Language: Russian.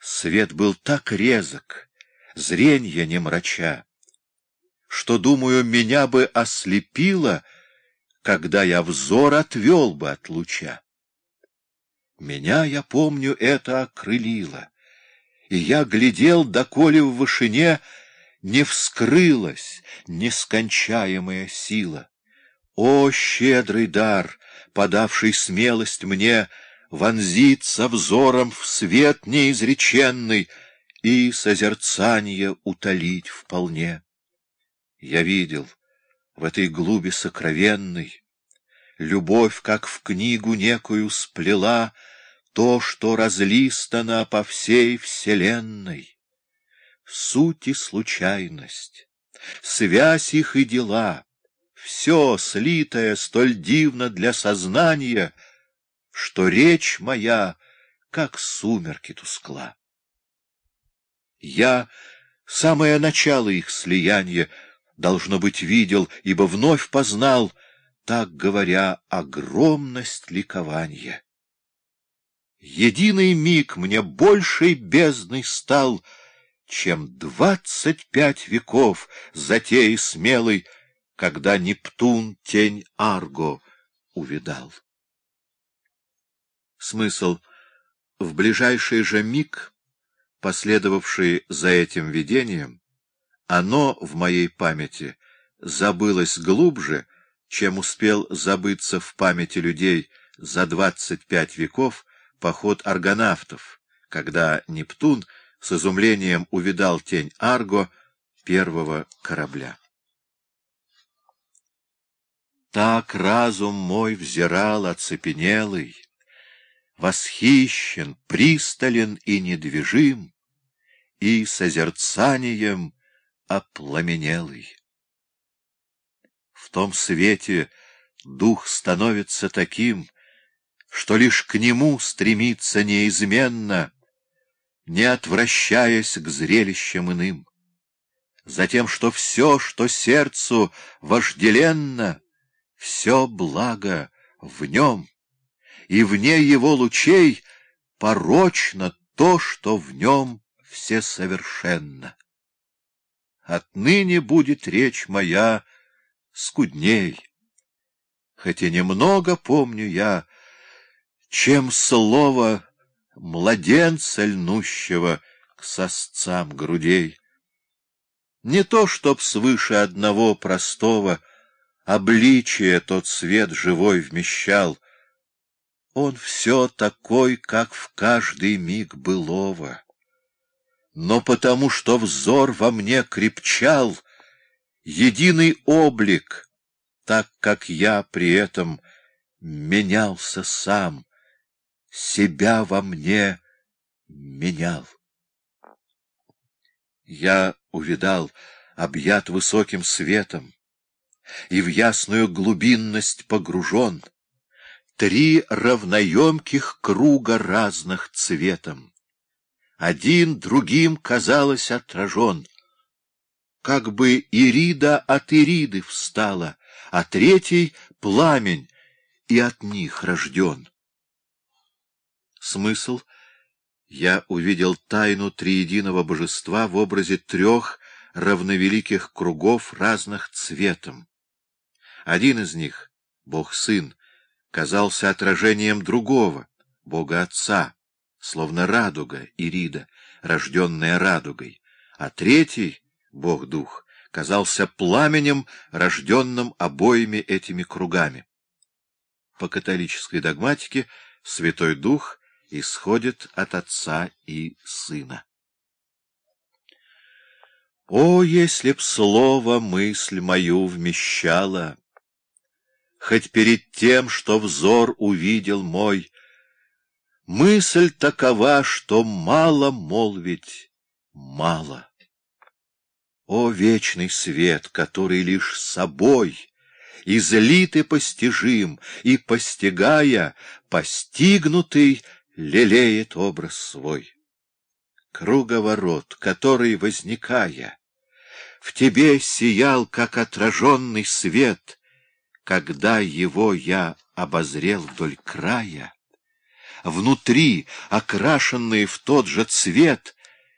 Свет был так резок, зренья не мрача, что, думаю, меня бы ослепило, когда я взор отвел бы от луча. Меня, я помню, это окрылило, и я глядел, доколе в вышине не вскрылась нескончаемая сила. О, щедрый дар, подавший смелость мне, вонзиться взором в свет неизреченный и созерцание утолить вполне. Я видел в этой глуби сокровенной любовь, как в книгу некую сплела то, что разлистано по всей вселенной. Суть и случайность, связь их и дела, все слитое столь дивно для сознания, что речь моя, как сумерки тускла. Я самое начало их слияния, должно быть, видел, ибо вновь познал, так говоря, огромность ликования. Единый миг мне большей бездной стал, чем двадцать пять веков затеи смелой, когда Нептун тень Арго увидал. Смысл в ближайший же миг, последовавший за этим видением, оно в моей памяти забылось глубже, чем успел забыться в памяти людей за двадцать пять веков поход аргонавтов, когда Нептун с изумлением увидал тень Арго первого корабля. Так разум мой взирал оцепенелый, Восхищен, пристален и недвижим, И созерцанием опламенелый. В том свете дух становится таким, Что лишь к нему стремится неизменно, Не отвращаясь к зрелищам иным. Затем, что все, что сердцу вожделенно, все благо в нем, и вне его лучей порочно то, что в нем всесовершенно. Отныне будет речь моя скудней, хотя немного помню я, чем слово младенца льнущего к сосцам грудей. Не то, чтоб свыше одного простого обличие тот свет живой вмещал. Он все такой, как в каждый миг былого. Но потому, что взор во мне крепчал, единый облик, так как я при этом менялся сам, себя во мне менял. Я увидал, объят высоким светом, и в ясную глубинность погружен. Три равноемких круга разных цветом. Один другим, казалось, отражен. Как бы Ирида от Ириды встала, а третий — пламень, и от них рожден. Смысл — я увидел тайну триединого божества в образе трех равновеликих кругов разных цветом. Один из них, Бог-Сын, казался отражением другого, Бога-Отца, словно радуга, Ирида, рожденная радугой, а третий, Бог-Дух, казался пламенем, рожденным обоими этими кругами. По католической догматике Святой Дух исходит от Отца и Сына. О, если б слово мысль мою вмещало! Хоть перед тем, что взор увидел мой. Мысль такова, что мало молвить, мало. О, вечный свет, который лишь собой излит и постижим, и, постигая, постигнутый, лелеет образ свой. Круговорот, который, возникая, в тебе сиял, как отраженный свет — когда его я обозрел вдоль края, внутри, окрашенные в тот же цвет,